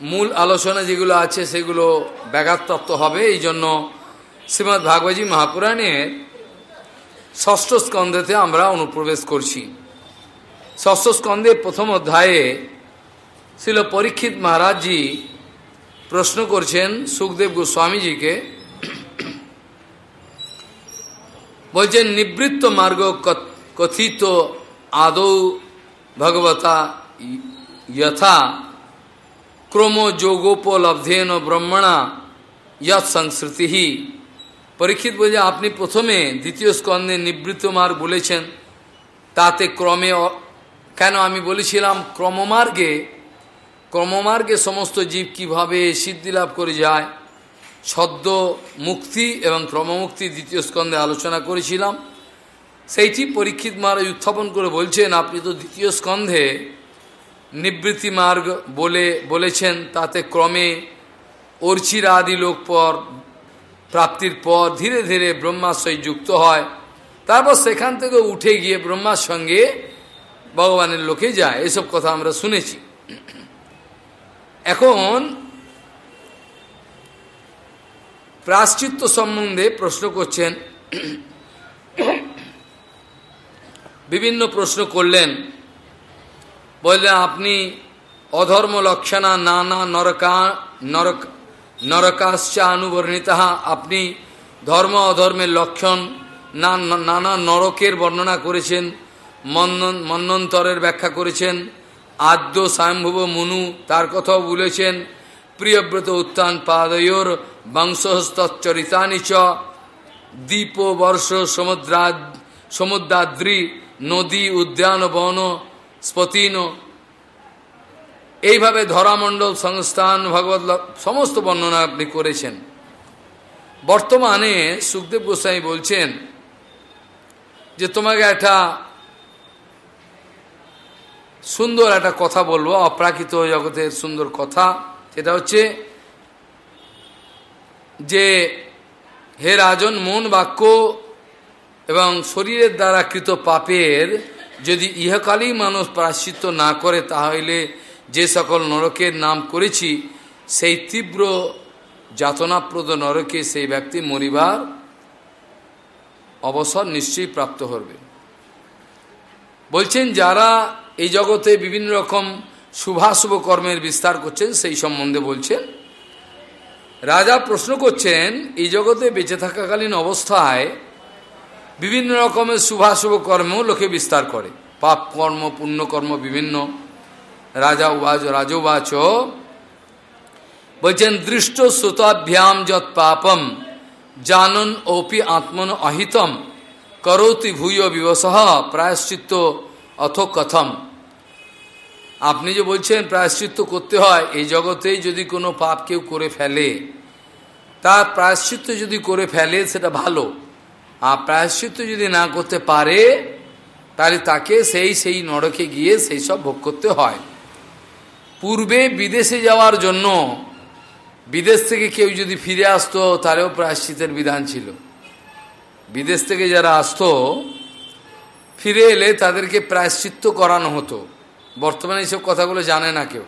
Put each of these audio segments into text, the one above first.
মূল আলোচনা যেগুলো আছে সেগুলো ব্যাঘাতত্ত্ব হবে, এই জন্য শ্রীমৎ ভাগবতী মহাপুরাণের ষষ্ঠ স্কন্ধেতে আমরা অনুপ্রবেশ করছি। ষষ্ঠ স্কন্ধের প্রথম অধ্যায়ে ছিল পরীক্ষিত মহারাজজি প্রশ্ন করছেন সুখদেব গোস্বামীজিকে, বলছেন, নিবৃত্ত মার্গ কথিত আদৌ ভগবতা যথা ক্রম যোগোপলব্ধেন ব্রহ্মণা যৎ সংস্কৃতি পরীক্ষিত বলছে আপনি প্রথমে দ্বিতীয় স্কন্ধে নিবৃত্ত মার্গ বলেছেন তাতে ক্রমে কেন আমি বলেছিলাম ক্রমমার্গে ক্রমমার্গে সমস্ত জীব কীভাবে সিদ্ধি লাভ করে যায়? সদ্য মুক্তি এবং ক্রমমুক্তি দ্বিতীয় স্কন্ধে আলোচনা করেছিলাম। সেইটি পরীক্ষিত মহারাজ উত্থাপন করে বলছেন, আপনি তো দ্বিতীয় স্কন্ধে নিবৃত্তি মার্গ বলে বলেছেন, তাতে ক্রমে অর্চির আদি লোক পর, প্রাপ্তির পর ধীরে ধীরে ব্রহ্মাশয় যুক্ত হয়। তারপর সেখান থেকে উঠে গিয়ে ব্রহ্মার সঙ্গে ভগবানের লোকে যায়। এসব কথা আমরা শুনেছি। এখন প্রাশ্চিত্য সম্বন্ধে প্রশ্ন করছেন। বিভিন্ন প্রশ্ন করলেন। বললেন, আপনি অধর্ম লক্ষণা নানা নরকা, নরক, নরকাশ্চা অনুবর্ণিতা। আপনি ধর্ম অধর্মের লক্ষণ, নানা নরকের বর্ণনা করেছেন মন্নন মন্নন্তরের ব্যাখ্যা করেছেন, আদ্য স্বয়ম্ভুব মনু তার কথাও বলেছেন, প্রিয়ব্রত উত্থান পাদয়োর বংশস্তরিতানি চ দ্বীপ বর্ষ সমুদ্রা সমুদ্রাদ্রি নদী উদ্যান বন স্পতিন। এইভাবে ধরামণ্ডল সংস্থান, ভগবত সমস্ত বর্ণনা আপনি করেছেন। বর্তমানে সুখদেব গোস্বাই বলছেন যে, তোমাকে একটা সুন্দর একটা কথা বলব, অপ্রাকৃত জগতের সুন্দর কথা। সেটা হচ্ছে যে, হে রাজন, মন বাক্য এবং শরীরের দ্বারা কৃত পাপের যদি ইহকালেই মানুষ প্রাশ্চিত্য না করে, তাহলে যে সকল নরকের নাম করেছি, সেই তীব্র যাতনাপ্রদ নরকে সেই ব্যক্তি মরিবার অবসর নিশ্চয়ই প্রাপ্ত হবে বলছেন, যারা এই জগতে বিভিন্ন রকম শুভাশুভ কর্মের বিস্তার করছেন, সেই সম্বন্ধে বলছেন, রাজা প্রশ্ন করছেন, এই জগতে বেঁচে থাকাকালীন অবস্থায় বিভিন্ন রকমের শুভাশুভ কর্ম লোকে বিস্তার করে। পাপ কর্ম পুণ্যকর্ম বিভিন্ন। রাজা উবাচ রাজোবাচ বলছেন, দৃষ্ট শ্রুতাভ্যাম যৎ পাপম, জানন ওপি আত্মন অহিতম, করতি ভূয় বিবস প্রায়শ্চিত্ত অথ কথম। আপনি যে বলছেন প্রায়শ্চিত্ত করতে হয়, এই জগতেই যদি কোনো পাপ কেউ করে ফেলে, তার প্রায়শ্চিত্ত যদি করে ফেলে, সেটা ভালো। আর প্রায়শ্চিত্ত যদি না করতে পারে, তাহলে তাকে সেই সেই নরকে গিয়ে সেই সব ভোগ করতে হয়। পূর্বে বিদেশে যাওয়ার জন্য, বিদেশ থেকে কেউ যদি ফিরে আসতো তাহলেও প্রায়শ্চিতের বিধান ছিল। বিদেশ থেকে যারা আসতো, ফিরে এলে তাদেরকে প্রায়শ্চিত্ত করানো হতো। বর্তমানে এইসব কথাগুলো জানে না কেউ।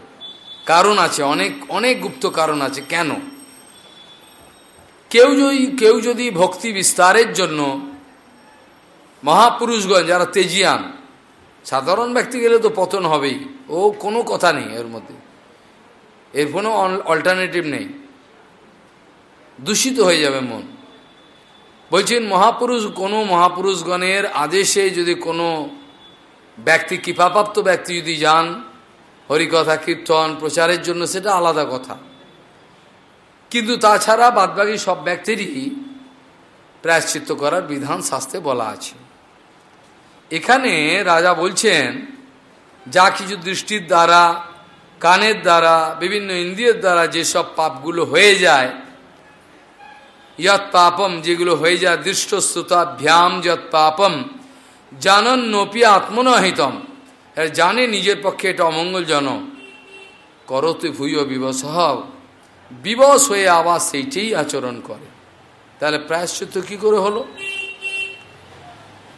কারণ আছে, অনেক অনেক গুপ্ত কারণ আছে। কেন? কেউ যদি কেউ যদি ভক্তি বিস্তারের জন্য মহাপুরুষগণ যারা তেজিয়ান, সাধারণ ব্যক্তি গেলে তো পতন হবেই। ও কোনো কথা নেই এর মধ্যে। এর কোনো অল্টারনেটিভ নেই। দূষিত হয়ে যাবে মন। বলছেন, মহাপুরুষ, কোনো মহাপুরুষগণের আদেশে যদি কোনো ব্যক্তি, কৃপাপ্রাপ্ত ব্যক্তি যদি যান, হরিকথা, কীর্তন প্রচারের জন্য, সেটা আলাদা কথা। কিন্তু তাছাড়া বাদবাকি সব ব্যক্তিরই প্রায়শ্চিত্ত করার বিধান শাস্ত্রে বলা আছে। এখানে রাজা বলছেন, যা কিছু দৃষ্টির দ্বারা, কানের দ্বারা, বিভিন্ন ইন্দ্রিয়ের দ্বারা যেসব পাপগুলো হয়ে যায়, যৎ পাপম যেগুলো হয়ে যায়, দৃষ্টশ্রুতাভ্যাম যৎ পাপম জানন নপি আত্মনহিতম জানে নিজের পক্ষে এটা অমঙ্গলজনক। করতে ভূয় বিবস বিবশ হয়ে আবার সেইটাই আচরণ করে। তাহলে প্রায়শ্চিত্ত কি করে হলো?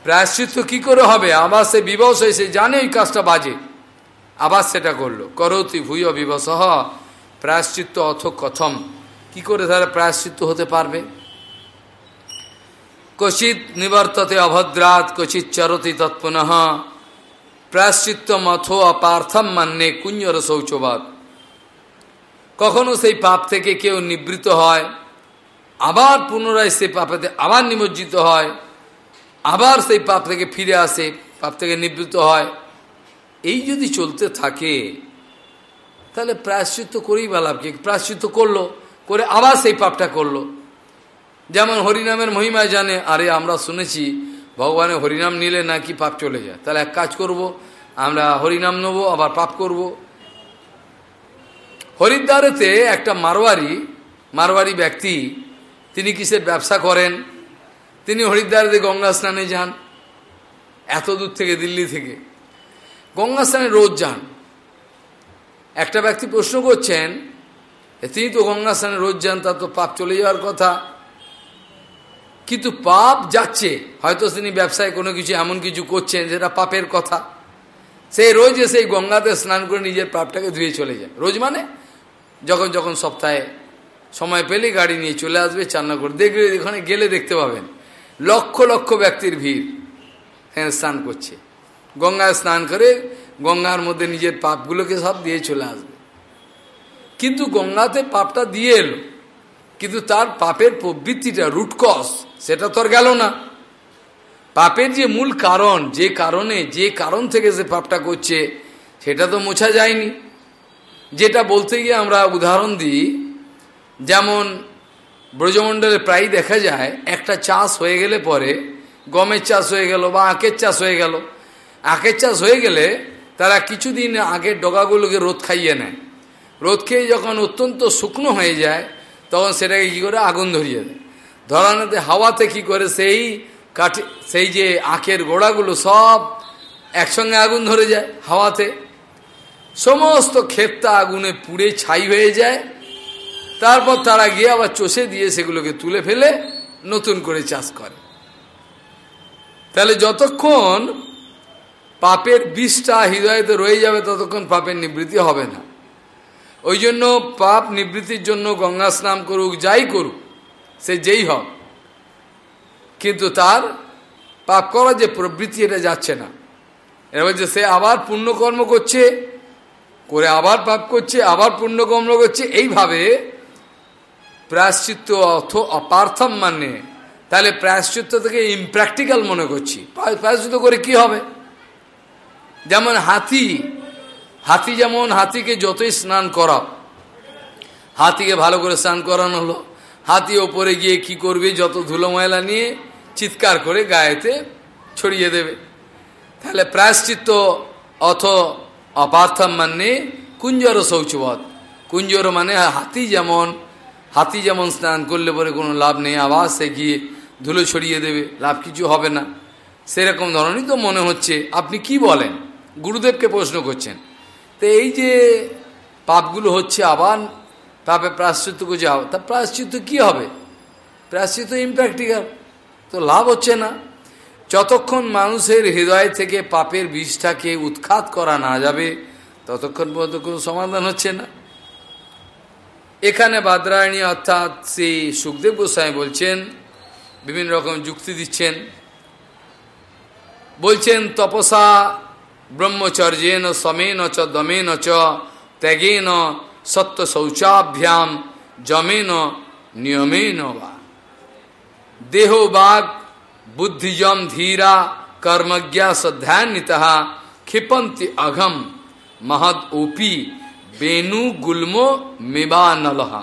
প্রায়শ্চিত্ত কি করে হবে? আবার সে বিবশ হয়ে সে জানে ওই কাজটা বাজে। আবার সেটা করল। করতি ভূয় বিবস প্রায়শ্চিত্ত অথ কথম। কি করে তাহলে প্রায়শ্চিত্ত হতে পারবে? কচিত নিবর্ততে অভদ্রাত কচিত চরতি তৎপুনঃ। প্রায়শ্চিত্ত মথ অপার্থম মান্যে কুঞ্জর শৌচবাদ কখনো সেই পাপ থেকে কেউ নিবৃত হয়, আবার পুনরায় সেই পাপেতে আবার নিমজ্জিত হয়, আবার সেই পাপ থেকে ফিরে আসে, পাপ থেকে নিবৃত হয়। এই যদি চলতে থাকে, তাহলে প্রায়শ্চিত্ত করেই বা কি? প্রায়শ্চিত্ত করল, করে আবার সেই পাপটা করল। যেমন হরিনামের মহিমায় জানে, আরে আমরা শুনেছি ভগবানের হরিনাম নিলে নাকি পাপ চলে যায়। তাহলে এক কাজ করব, আমরা হরিনাম নেব, আবার পাপ করব। হরিদ্বারেতে একটা মারোয়ারি মারোয়ারি ব্যক্তি, তিনি কিসের ব্যবসা করেন? তিনি হরিদ্বারেতে গঙ্গা স্নানে যান, এত দূর থেকে, দিল্লি থেকে। গঙ্গা স্নানে রোজ যান। একটা ব্যক্তি প্রশ্ন করছেন তিনি তো গঙ্গা স্নানে রোজ যান তার তো পাপ চলে যাওয়ার কথা। কিন্তু পাপ যাচ্ছে। হয়তো তিনি ব্যবসায় কোনো কিছু, এমন কিছু করছেন যেটা পাপের কথা। সেই রোজ এসে গঙ্গাতে স্নান করে নিজের পাপটাকে ধুয়ে চলে যায়। রোজ মানে যখন যখন সপ্তাহে সময় পেলে গাড়ি নিয়ে চলে আসবে চান্না করে দেখবে এখানে গেলে দেখতে পাবেন। লক্ষ লক্ষ ব্যক্তির ভিড়। হ্যাঁ স্নান করছে। গঙ্গায় স্নান করে গঙ্গার মধ্যে নিজের পাপগুলোকে সব দিয়ে চলে আসবে। কিন্তু গঙ্গাতে পাপটা দিয়ে এলো। কিন্তু তার পাপের প্রবৃত্তিটা রুটকস সেটা তো আর গেল না। পাপের যে মূল কারণ, যে কারণে, যে কারণ থেকে সে পাপটা করছে, সেটা তো মোছা যায়নি। যেটা বলতে গিয়ে আমরা উদাহরণ দিই, যেমন ব্রজমণ্ডলে প্রায় দেখা যায়, একটা চাষ হয়ে গেলে পরে গমের চাষ হয়ে গেল বা আখের চাষ হয়ে গেল। আখের চাষ হয়ে গেলে তারা কিছুদিন আগের ডগাগুলোকে রোদ খাইয়ে নেয়। রোদ খেয়ে যখন অত্যন্ত শুকনো হয়ে যায়, তখন সেটাকে কী করে? আগুন ধরিয়ে দেয়। ধরানোতে হাওয়াতে কি করে? সেই কাঠি, সেই যে আখের গোড়াগুলো সব একসঙ্গে আগুন ধরে যায় হাওয়াতে। সমস্ত ক্ষেতটা আগুনে পুড়ে ছাই হয়ে যায়। তারপর তারা গিয়ে আবার চষে দিয়ে সেগুলোকে তুলে ফেলে, নতুন করে চাষ করে। তাহলে যতক্ষণ পাপের বিষটা হৃদয়তে রয়ে যাবে, ততক্ষণ পাপের নিবৃত্তি হবে না। ওই জন্য পাপ নিবৃত্তির জন্য গঙ্গা স্নান করুক, যাই করুক, সে যেই হোক। কিন্তু তার পাপ করার যে প্রবৃত্তি, এটা যাচ্ছে না। এবার যে সে আবার পুণ্যকর্ম করছে করে আবার পাপ করছে, আবার পুণ্যকর্ম করছে এইভাবে প্রায়শ্চিত্ত অর্থ অপার্থম মানে তাহলে প্রায়শ্চিত্ত থেকে ইমপ্র্যাকটিক্যাল মনে করছি। প্রায়শ্চিত্ত করে কি হবে? যেমন হাতি হাতি যেমন হাতিকে যতই স্নান করা হাতিকে ভালো করে স্নান করানো হলো। হাতি ওপরে গিয়ে কি করবে? যত ধুলো ময়লা নিয়ে চিৎকার করে গায়েতে ছড়িয়ে দেবে। তাহলে প্রায়শ্চিত্ত অথ অপার্থম মানে কুঞ্জর শৌচবধ কুঞ্জর মানে হাতি যেমন হাতি যেমন স্নান করলে পরে কোনো লাভ নেই আবার সে গিয়ে ধুলো ছড়িয়ে দেবে লাভ কিছু হবে না সেরকম ধরনেরই তো মনে হচ্ছে আপনি কি বলেন গুরুদেবকে প্রশ্ন করছেন। তো এই যে পাপগুলো হচ্ছে আবার পাপে প্রাশ্চিত্য করছে তা প্রাশ্চিত্য কি হবে? প্রাশ্চিত্য ইম্প্র্যাকটিক্যাল তো লাভ হচ্ছে না। যতক্ষণ মানুষের হৃদয় থেকে পাপের বিষটাকে উৎখাত করা না যাবে, ততক্ষণ পর্যন্ত কোনো সমাধান হচ্ছে না। এখানে বাদরায়ণী অর্থাৎ শ্রী সুখদেব গোস্বামী বলছেন, বিভিন্ন রকম যুক্তি দিচ্ছেন। বলছেন, তপসা ব্রহ্মচর্যেন সমেন চ দমেন চ ত্যাগেন সত্য শৌচাভ্যাম জমেন নিয়মেন বা। দেহ বাঘ বুদ্ধিজম ধীরা কর্মজ্ঞা সধ্যান্বিত ক্ষিপন্তি অঘম মহদ ওপি বেনু গুল্ম মেবা নলহা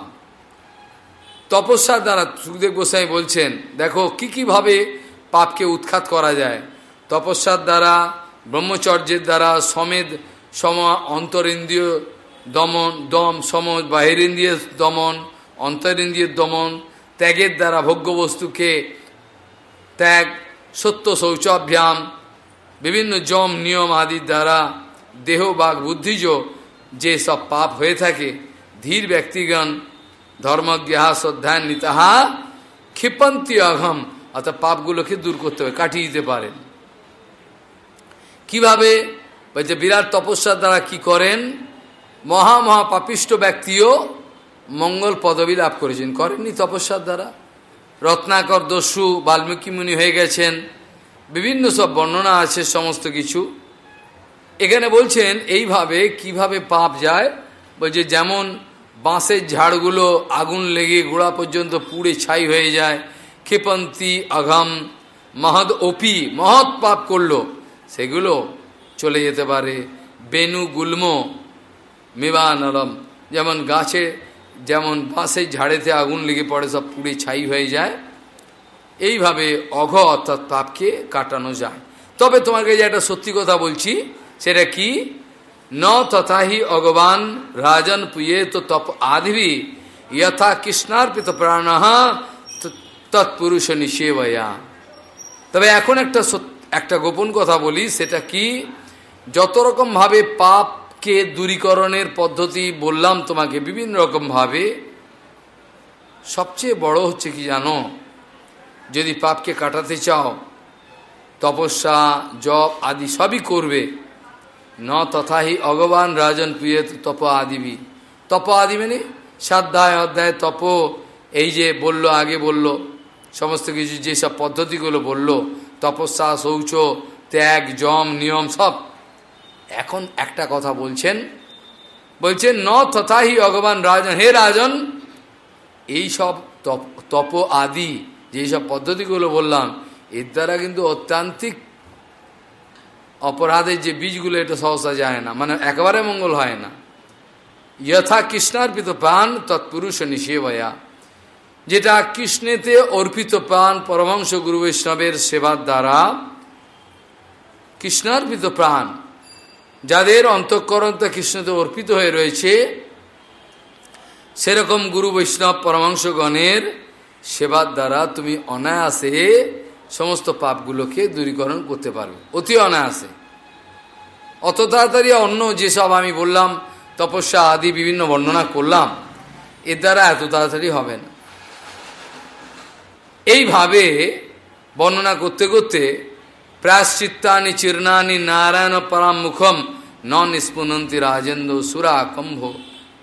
তপস্যার দ্বারা সুখদেব গোসাই বলছেন দেখো কি কীভাবে পাপকে উৎখাত করা যায় তপস্যার দ্বারা ব্রহ্মচর্যের দ্বারা সমেদ সম অন্তরিন্দ্রিয় দমন দম সম বাহিরেন্দ্রিয় দমন অন্তরিন্দ্রিয়ের দমন ত্যাগের দ্বারা ভোগ্যবস্তুকে ত্যাগ, সত্য শৌচাভ্যাম, বিভিন্ন জম নিয়ম আদির দ্বারা দেহ বাঘ বুদ্ধিজ, যে সব পাপ হয়ে থাকে, ধীর ব্যক্তিগণ ধর্মজ্ঞা শ্রদ্ধান নিতাহা ক্ষিপন্তি অঘম, অর্থাৎ পাপগুলোকে দূর করতে হবে, কাটিয়ে দিতে পারেন। কীভাবে? বলছে বিরাট তপস্যার দ্বারা কি করেন? মহা মহা পাপিষ্ট ব্যক্তিও মঙ্গল পদবী লাভ করেছেন। করেননি তপস্যার দ্বারা? রত্নাকর দস্যু বাল্মীকি মুনি হয়ে গেছেন। বিভিন্ন সব বর্ণনা আছে, সমস্ত কিছু। এখানে বলছেন, এইভাবে কীভাবে পাপ যায়? বলছে, যেমন বাঁশের ঝাড়গুলো আগুন লেগে গোড়া পর্যন্ত পুড়ে ছাই হয়ে যায়, ক্ষেপন্তি আঘাম, মহৎ ওপি মহৎ পাপ করল, সেগুলো চলে যেতে পারে। বেনু গুল্ম, মেবা নরম, যেমন গাছে যেমন বাঁশের ঝাড়েতে আগুন লেগে পড়ে, সব পুড়ে ছাই হয়ে যায়। এইভাবে অঘ অর্থাৎ পাপকে কাটানো যায়। তবে তোমাকে যে একটা সত্যি কথা বলছি, সেটা কি? ন তথাহি অগবান রাজন পুয়ে তো তপ আধিবি যথা কৃষ্ণার্পিত প্রাণ তৎপুরুষ নিষেবয়া। তবে এখন একটা একটা গোপন কথা বলি, সেটা কি? যত রকমভাবে পাপকে দূরীকরণের পদ্ধতি বললাম তোমাকে বিভিন্ন রকমভাবে সবচেয়ে বড় হচ্ছে কি জানো? যদি পাপকে কাটাতে চাও, তপস্যা, জপ আদি সবই করবে। ন তথাহি অগবান রাজন প্রিয় তপ আদিবি। তপ আদি মানে সাধ্যায় অধ্যায় তপ। এই যে বলল, আগে বলল, সমস্ত কিছু যেসব পদ্ধতিগুলো বলল, তপস্যা, শৌচ, ত্যাগ, জম, নিয়ম সব এখন একটা কথা বলছেন বলছেন, ন তথাহি অগবান রাজন, হে রাজন, এই সব তপ আদি যেসব পদ্ধতিগুলো বললাম, এর দ্বারা কিন্তু অত্যান্তিক অপরাধের যে বীজগুলো, এটা সহসা যায় না মানে একেবারে মঙ্গল হয় না। যথা কৃষ্ণার্পিত প্রাণ তৎপুরুষ নিষেবয়া, যেটা কৃষ্ণেতে অর্পিত প্রাণ পরমংশ গুরু বৈষ্ণবের সেবার দ্বারা কৃষ্ণার্পিত প্রাণ যাদের অন্তঃকরণতা কৃষ্ণতে অর্পিত হয়ে রয়েছে, সেরকম গুরু বৈষ্ণব পরমাংশগণের সেবার দ্বারা তুমি অনায়াসে সমস্ত পাপগুলোকে দূরীকরণ করতে পারবে। অতি অনায়াসে। অত তাড়াতাড়ি অন্য যেসব আমি বললাম, তপস্যা আদি বিভিন্ন বর্ণনা করলাম, এর দ্বারা এত তাড়াতাড়ি হবে না। এইভাবে বর্ণনা করতে করতে প্রাশ্চিত্তানি চির্ণানি নারায়ণ পরাম মুখম ন নিষ্পুনন্তি রাজেন্দ্র সুরা কম্ভ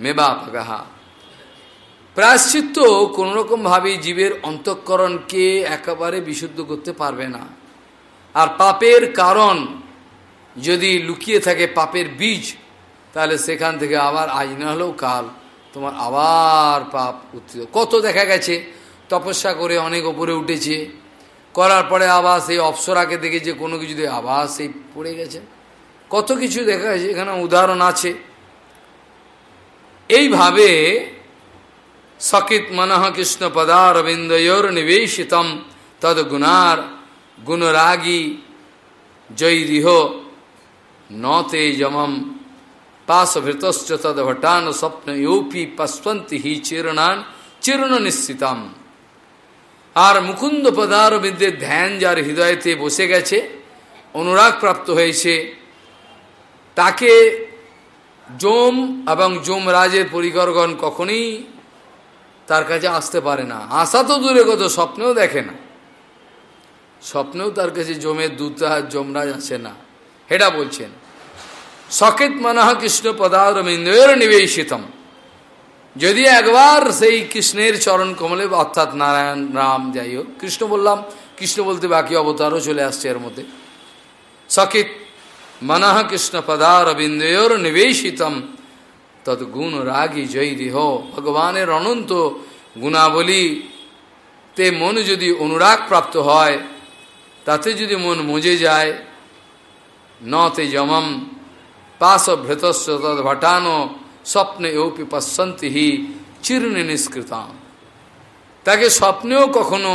মেবা পাগাহা প্রায়শ্চিত্ত কোনোরকমভাবে জীবের অন্তঃকরণকে একেবারে বিশুদ্ধ করতে পারবে না আর পাপের কারণ যদি লুকিয়ে থাকে পাপের বীজ তাহলে সেখান থেকে আবার আজ না হলেও কাল তোমার আবার পাপ উত্থিত কত দেখা গেছে তপস্যা করে অনেক ওপরে উঠেছে করার পরে আবার সেই অপসরাকে দেখেছে কোনো কিছু দিয়ে আবার সেই পড়ে গেছে। কত কিছু দেখা গেছে এখানে উদাহরণ আছে। এইভাবে সকিত মনঃ কৃষ্ণ পদারবিন্দয়োর নিবেশিতম তদ গুণার গুণরাগী জৈরিহ নতে যমম পাশভৃতশ্চ তদ ভটান স্বপ্ন ইউপি পস্বন্তি হি চিরণান চিরণ নিশ্চিতম আর মুকুন্দ পদার বিদ্যে ধ্যান যার হৃদয়তে বসে গেছে, অনুরাগ প্রাপ্ত হয়েছে, তাকে যম এবং যমরাজের পরিকরগণ কখনই তার কাছে আসতে পারে না। আসা তো দূরে কত স্বপ্নেও দেখে না। স্বপ্নেও তার কাছে জমের দূতা, যমরাজ আসে না। হেটা বলছেন, সকেত মনহ কৃষ্ণ পদারমিন্দ্রের নিবেশিতম। যদি একবার সেই কৃষ্ণের চরণ কমলে, অর্থাৎ নারায়ণ রাম যাই হোক, কৃষ্ণ বললাম, কৃষ্ণ বলতে বাকি অবতারও চলে আসছে এর মধ্যে। সকিত মনঃ কৃষ্ণ পদারবিন্দর নিবেশিতম তৎগুণ রাগী জয় দেহ। ভগবানের অনন্ত গুণাবলী, তে মন যদি অনুরাগ প্রাপ্ত হয়, তাতে যদি মন মজে যায়, ন তে যমম পাশ ভৃতস্ব তদ ভটানো স্বপ্নে ওপি পশ্যন্তি হি চিরুনি নিষ্কৃতাম। তাকে স্বপ্নেও কখনো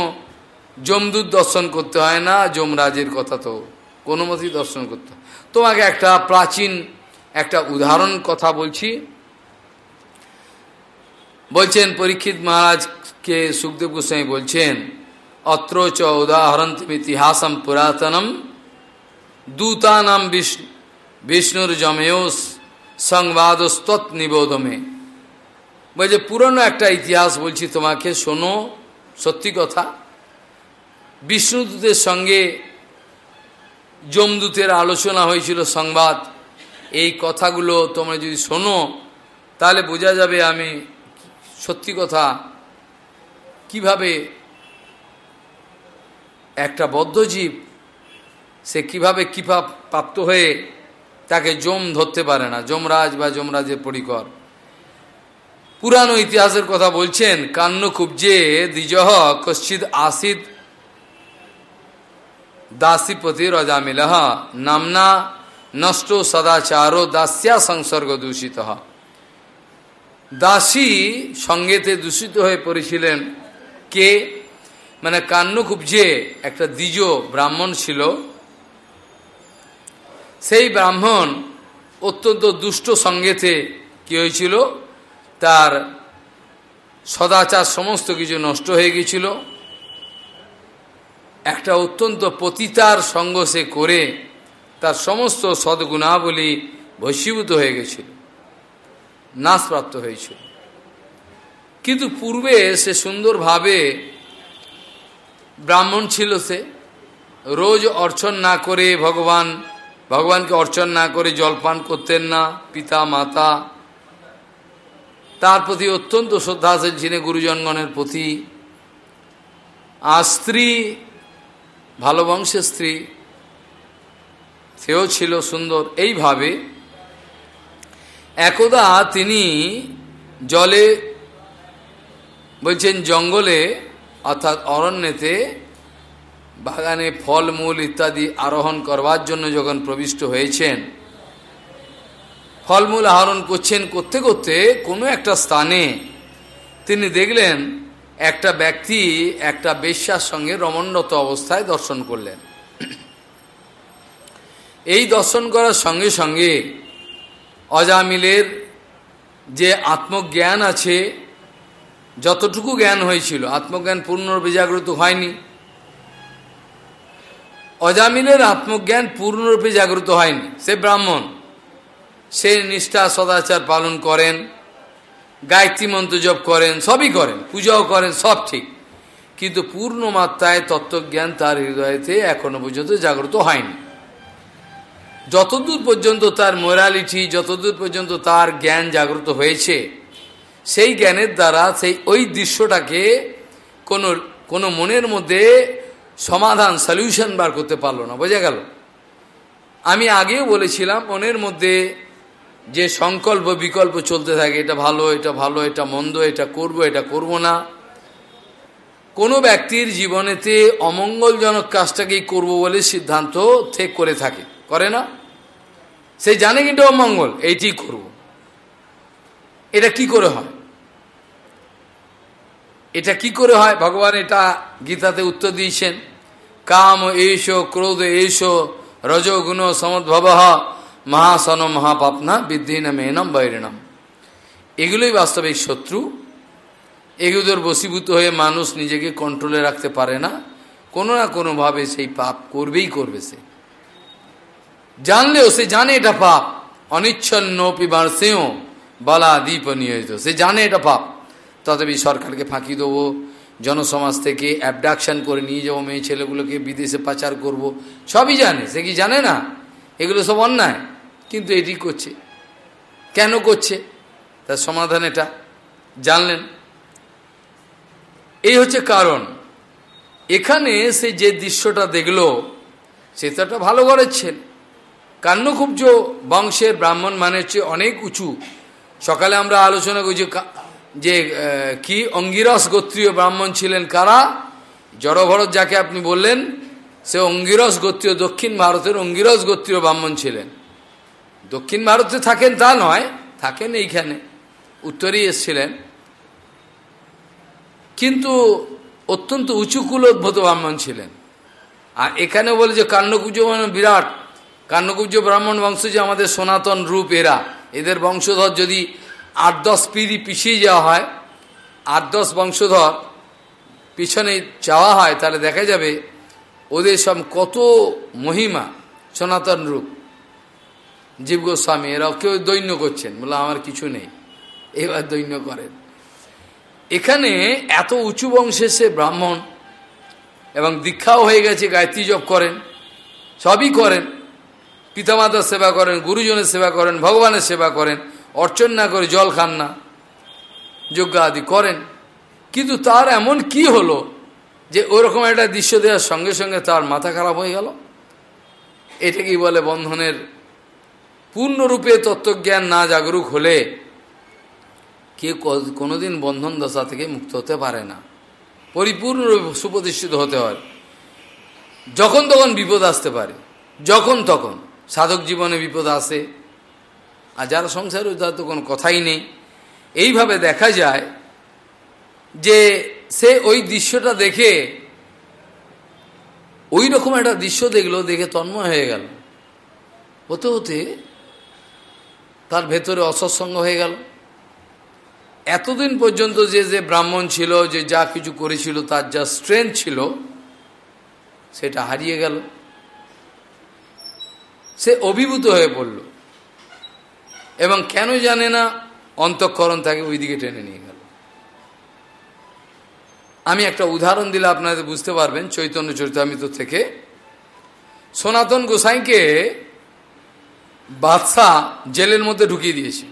যমদূত দর্শন করতে হয় না, যমরাজের কথা তো কোনো মতেই দর্শন করতে তোমাকে একটা প্রাচীন, একটা উদাহরণ কথা বলছি। বলছেন পরীক্ষিত মহারাজকে সুখদেব গোস্বামী বলছেন, অত্র চ উদাহরণ ইতিহাসম পুরাতনম, দূতানাম বিষ্ণু বিষ্ণুর জমেয়স সংবাদস্তৎ নিবোধমে বলছে পুরনো একটা ইতিহাস বলছি তোমাকে, শোনো, সত্যি কথা। বিষ্ণুদূতের সঙ্গে যমদূতের আলোচনা হয়েছিল সংবাদ। এই কথাগুলো তোমরা যদি শোনো, তাহলে বোঝা যাবে আমি সত্যি কথা কীভাবে একটা বদ্ধজীব, সে কীভাবে কৃপা প্রাপ্ত হয়ে তাকে জম ধরতে পারে না। যমরাজ বা যমরাজের পরিকর। পুরানো ইতিহাসের কথা বলছেন, কান্ন কুব্জে দ্বিজহ কশ্চিদ আসিদ, দাসীপতি রজামিলহ, নামনা, নষ্ট সদাচারো, দাস্যা সংসর্গ দূষিত। দাসী সঙ্গেতে দূষিত হয়ে পড়েছিলেন কে? মানে কান্নকুব্জে একটা দ্বিজ ব্রাহ্মণ ছিল। সেই ব্রাহ্মণ অত্যন্ত দুষ্ট সঙ্গেতে কি হয়েছিল? তার সদাচার সমস্ত কিছু নষ্ট হয়ে গেছিল একটা অত্যন্ত পতিতার সঙ্গ সে করে তার সমস্ত সদ্গুণাবলী ভস্মীভূত হয়ে গেছিল, নাশপ্রাপ্ত হয়েছিল। কিন্তু পূর্বে সে সুন্দরভাবে ব্রাহ্মণ ছিল সে। রোজ অর্চন না করে ভগবান ভগবানকে অর্চন না করে জলপান করতেন না, পিতা, মাতা। তার প্রতি অত্যন্ত শ্রদ্ধাশীল ছিলেন গুরুজনগণের প্রতি। আর স্ত্রী, ভালো বংশের স্ত্রী, সেও ছিল সুন্দর। এইভাবে একদা তিনি জলে বলছেন জঙ্গলে, অর্থাৎ অরণ্যেতে বাগানে ফলমূল ইত্যাদি আরোহণ করবার জন্য যখন প্রবিষ্ট হয়েছেন, ফলমূল আহরণ করছেন করতে করতে কোনো একটা স্থানে তিনি দেখলেন একটা ব্যক্তি একটা বেশ্যার সঙ্গে রমণরত অবস্থায় দর্শন করলেন। এই দর্শন করার সঙ্গে সঙ্গে অজামিলের যে আত্মজ্ঞান আছে, যতটুকু জ্ঞান হয়েছিল, আত্মজ্ঞান পূর্ণরূপে জাগ্রত হয়নি। অজামিলের আত্মজ্ঞান পূর্ণরূপে জাগ্রত হয়নি। সে ব্রাহ্মণ। সে নিষ্ঠা, সদাচার পালন করেন, গায়ত্রী মন্ত্র জপ করেন, সবই করেন, পূজাও করেন, সব ঠিক। কিন্তু পূর্ণ মাত্রায় তত্ত্বজ্ঞান তার হৃদয়তে এখনও পর্যন্ত জাগ্রত হয়নি। যতদূর পর্যন্ত তার মোরালিটি যতদূর পর্যন্ত তার জ্ঞান জাগ্রত হয়েছে, সেই জ্ঞানের দ্বারা সেই ওই দৃশ্যটাকে কোনো কোনো মনের মধ্যে সমাধান সলিউশন বার করতে পারল না, বোঝা গেল? আমি আগেও বলেছিলাম, মনের মধ্যে যে সংকল্প, বিকল্প চলতে থাকে, এটা ভালো এটা ভালো, এটা মন্দ, এটা করব এটা করব না। কোনো ব্যক্তির জীবনেতে অমঙ্গলজনক কাজটাকেই করব বলে সিদ্ধান্ত ঠিক করে থাকে, করে না? সে জানে কিন্তু অমঙ্গল এইটি করব। এটা কি করে হয়? এটা কি করে হয়? ভগবান এটা গীতাতে উত্তর দিয়েছেন। কাম এসো ক্রোধ এসো রজগুণ সমদ্ভব মহাসন মহাপাপনা বিদ্ধিন মেনম বৈরিণম। এগুলোই বাস্তবিক শত্রু। এগুলোর বসীভূত হয়ে মানুষ নিজেকে কন্ট্রোলে রাখতে পারে না। কোনো না কোনোভাবে সেই পাপ করবেই করবে সে। জানলেও সে জানে এটা পাপ। অনিচ্ছন্ন পিবার সেও বলা দ্বীপ নিয়োজিত সে জানে এটা পাপ। তথাপি সরকারকে ফাঁকি দেবো জনসমাজ থেকে অ্যাবডাকশন করে নিয়ে যাব, মেয়ে ছেলেগুলোকে বিদেশে পাচার করব। সবই জানে, সে কি জানে না? এগুলো সব অন্যায়। কিন্তু এটি করছে। কেন করছে? তার সমাধান এটা। জানলেন। এই হচ্ছে কারণ। এখানে সে যে দৃশ্যটা দেখল, সে তো একটা ভালো ছেলে। কান্নকুব্জ বংশের ব্রাহ্মণ মানে হচ্ছে অনেক উঁচু। সকালে আমরা আলোচনা করছি যে কি অঙ্গিরস গোত্রীয় ব্রাহ্মণ ছিলেন কারা? জড়ভরত যাকে আপনি বললেন, সে অঙ্গিরস গোত্রীয় দক্ষিণ ভারতের অঙ্গিরস গোত্রীয় ব্রাহ্মণ ছিলেন। দক্ষিণ ভারতে থাকেন তা নয়, থাকেন এইখানে। উত্তরেই এসছিলেন। কিন্তু অত্যন্ত উঁচু কুলোদ্ভূত ব্রাহ্মণ ছিলেন। আর এখানে বলে যে কান্নকুজ মানে বিরাট। কান্নকুজ ব্রাহ্মণ বংশ যে আমাদের সনাতন রূপ এরা। এদের বংশধর যদি আট দশ পিড়ি পিছিয়ে যাওয়া হয়, আট দশ বংশধর পিছনে যাওয়া হয়, তাহলে দেখা যাবে ওদের সব কত মহিমা, সনাতন রূপ। জীব গোস্বামী এরাও কেউ দৈন্য করছেন বলে আমার কিছু নেই। এবার দৈন্য করেন। এখানে এত উঁচু বংশে সে ব্রাহ্মণ এবং দীক্ষাও হয়ে গেছে, গায়ত্রী জপ করেন, সবই করেন, পিতামাতার সেবা করেন, গুরুজনের সেবা করেন, ভগবানের সেবা করেন অর্চন না করে জল খান না। যজ্ঞ আদি করেন। কিন্তু তার এমন কি হলো যে ওরকম একটা দৃশ্য দেওয়ার সঙ্গে সঙ্গে তার মাথা খারাপ হয়ে গেল? এটা কি বলে বন্ধনের? পূর্ণরূপে তত্ত্বজ্ঞান না জাগরুক হলে কেউ কোনোদিন বন্ধন দশা থেকে মুক্ত হতে পারে না। পরিপূর্ণরূপে সুপ্রতিষ্ঠিত হতে হয়। যখন তখন বিপদ আসতে পারে। যখন তখন। সাধক জীবনে বিপদ আসে। আর যারা সংসারে তার তো কোনো কথাই নেই। এইভাবে দেখা যায় যে সে ওই দৃশ্যটা দেখে, ওই রকম একটা দৃশ্য দেখল, দেখে তন্ময় হয়ে গেল। হতে হতে তার ভেতরে অসৎসঙ্গ হয়ে গেল। এতদিন পর্যন্ত যে যে ব্রাহ্মণ ছিল, যে যা কিছু করেছিল, তার যা স্ট্রেংথ ছিল, সেটা হারিয়ে গেল। সে অভিভূত হয়ে পড়ল। এবং কেন জানে না, অন্তঃকরণ তাকে ওইদিকে টেনে নিয়ে গেল। আমি একটা উদাহরণ দিলে আপনাদের বুঝতে পারবেন, চৈতন্য চরিতামিত থেকে। সনাতন গোসাইকে বাদশাহ জেলের মধ্যে ঢুকিয়ে দিয়েছে।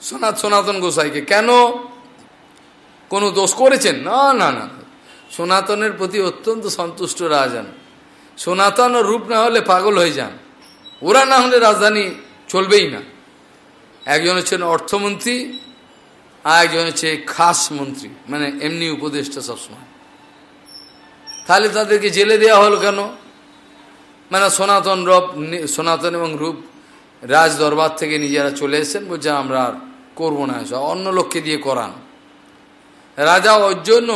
সনাত সনাতন গোসাইকে। কেন? কোনো দোষ করেছেন? না না না। সনাতনের প্রতি অত্যন্ত সন্তুষ্ট রাজান। সনাতন রূপ না হলে পাগল হয়ে যান। ওরা না হলে রাজধানী চলবেই না। একজন হচ্ছেন অর্থমন্ত্রী, আর একজন হচ্ছে খাস মন্ত্রী মানে এমনি উপদেষ্টা সবসময়। তাহলে তাদেরকে জেলে দেওয়া হলো কেন? মানে সনাতন রূপ সনাতন এবং রূপ রাজ দরবার থেকে নিজেরা চলে এসেছেন, বলছে আমরা আর করব না এসব, অন্য লোককে দিয়ে করান। রাজা ওর জন্য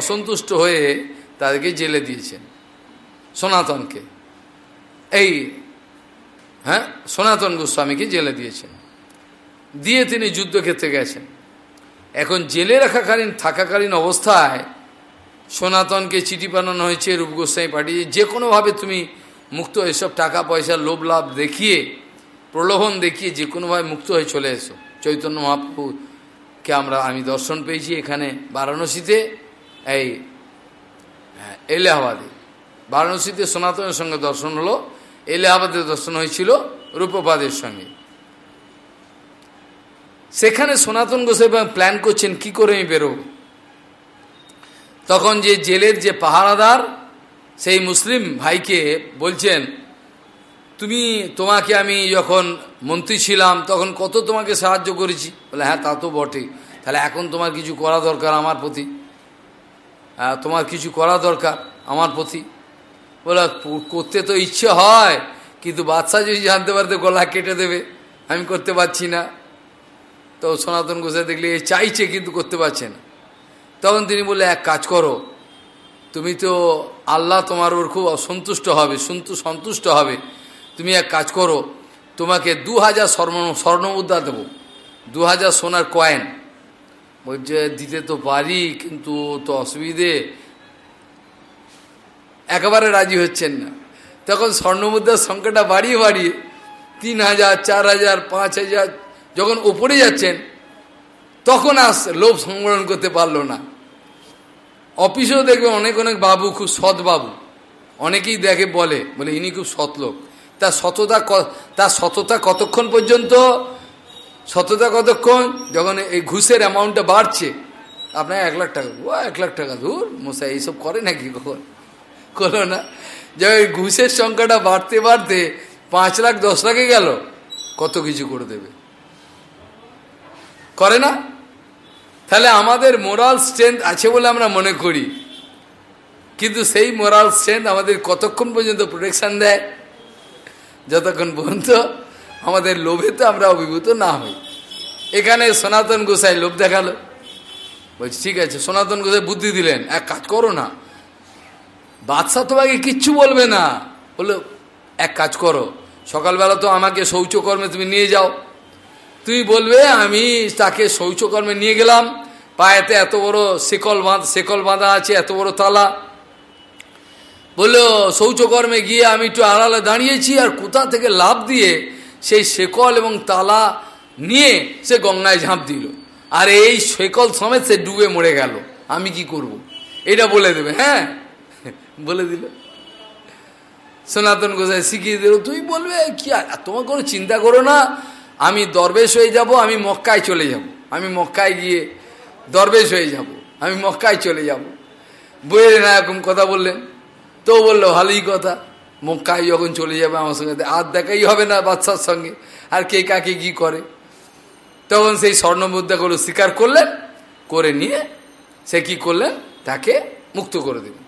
অসন্তুষ্ট হয়ে তাদেরকে জেলে দিয়েছেন, সনাতনকে। এই হ্যাঁ সনাতন গোস্বামীকে জেলে দিয়েছেন। দিয়ে তিনি যুদ্ধক্ষেত্রে গেছেন। এখন জেলে রাখাকালীন, থাকাকালীন অবস্থায় সনাতনকে চিঠি পাঠানো হয়েছে, রূপ গোস্বামী পাঠিয়ে, যে কোনোভাবে তুমি মুক্ত এসব টাকা, পয়সা, লোভ, লাভ দেখিয়ে, প্রলোভন দেখিয়ে যে কোনোভাবে মুক্ত হয়ে চলে এসো। চৈতন্য মহাপ্রভুকে আমরা, আমি দর্শন পেয়েছি এখানে বারাণসীতে, এই, এলাহাবাদে। বারাণসীতে সনাতনের সঙ্গে দর্শন হলো, এলাহাবাদে দর্শন হয়েছিল রূপপাদের সঙ্গে। সেখানে সনাতন গোসাই প্ল্যান করছেন, কি করে আমি বেরোব? তখন যে জেলের যে পাহারাদার, সেই মুসলিম ভাইকে বলছেন, তুমি, তোমাকে আমি যখন মন্ত্রী ছিলাম, তখন কত তোমাকে সাহায্য করেছি? বলে হ্যাঁ তা তো বটে তাহলে এখন তোমার কিছু করা দরকার আমার প্রতি। তোমার কিছু করা দরকার আমার প্রতি। বলে, করতে তো ইচ্ছে হয়, কিন্তু বাদশাহ যদি জানতে পারতে গলা কেটে দেবে। আমি করতে পারছি না। তো সনাতন গোসাই দেখলে এ চাইছে কিন্তু করতে পারছে না। তখন তিনি বলে এক কাজ করো, তুমি তো আল্লাহ তোমার ওর খুব অসন্তুষ্ট হবে সন্তুষ্ট হবে। তুমি এক কাজ করো, তোমাকে দু হাজার স্বর্ণ স্বর্ণ মুদ্রা দেবো। দু হাজার সোনার কয়েন। বলছে, দিতে তো পারি, কিন্তু তো অসুবিধে। একেবারে রাজি হচ্ছেন না। তখন স্বর্ণমুদ্রার সংখ্যাটা বাড়িয়ে বাড়িয়ে, তিন হাজার, চার হাজার, পাঁচ হাজার যখন ওপরে যাচ্ছেন, তখন আস লোভ সংবরণ করতে পারল না। অফিসেও দেখবে অনেক অনেক বাবু খুব সৎ বাবু। অনেকেই দেখে বলে বলে, ইনি খুব সৎ লোক। তার সততা তার সততা কতক্ষণ পর্যন্ত? সততা কতক্ষণ? যখন এই ঘুষের অ্যামাউন্টটা বাড়ছে, আপনার এক লাখ টাকা, ও এক লাখ টাকা ধুর মশাই, এইসব করে নাকি কখন? করো না। যে ঘুষের সংখ্যাটা বাড়তে বাড়তে পাঁচ লাখ, দশ লাখে গেল, কত কিছু করে দেবে? করে না? তাহলে আমাদের মোরাল স্ট্রেংথ আছে বলে আমরা মনে করি। কিন্তু সেই মোরাল স্ট্রেংথ আমাদের কতক্ষণ পর্যন্ত প্রোটেকশন দেয়? যতক্ষণ পর্যন্ত আমাদের লোভে তো আমরা অভিভূত না হই। এখানে সনাতন গোসাই লোভ দেখাল। বলছি, ঠিক আছে, সনাতন গোসাই বুদ্ধি দিলেন। এক কাজ করো না। বাদশাহ তোমাকে কিচ্ছু বলবে না। বলল, এক কাজ করো। সকালবেলা তো আমাকে শৌচকর্মে তুমি নিয়ে যাও। তুমি বলবে, আমি তাকে শৌচকর্মে নিয়ে গেলাম। পায়েতে এত বড় শেকল বাঁধ, শেকল বাঁধা আছে, এত বড় তালা। বলল, শৌচকর্মে গিয়ে আমি একটু আড়ালে দাঁড়িয়েছি আর কোথা থেকে লাভ দিয়ে সেই শেকল এবং তালা নিয়ে সে গঙ্গায় ঝাঁপ দিল। আর এই শেকল সমেত সে ডুবে মরে গেল। আমি কি করব। এটা বলে দেবে হ্যাঁ? বলে দিল। সনাতন গোসাই শিখিয়ে দিল, তুই বলবে, কি আর, তোমার কোনো চিন্তা করো না। আমি দরবেশ হয়ে যাব, আমি মক্কায় চলে যাব। আমি মক্কায় গিয়ে দরবেশ হয়ে যাব, আমি মক্কায় চলে যাব। বইয়ের না এরকম কথা বললেন। তো বলল, ভালোই কথা। মক্কায় যখন চলে যাবে আমার সঙ্গে, আর দেখাই হবে না বাচ্চার সঙ্গে, আর কে কাকে কি করে। তখন সেই স্বর্ণমুদ্রাগুলো স্বীকার করলেন, করে নিয়ে সে কি করলেন? তাকে মুক্ত করে দেবেন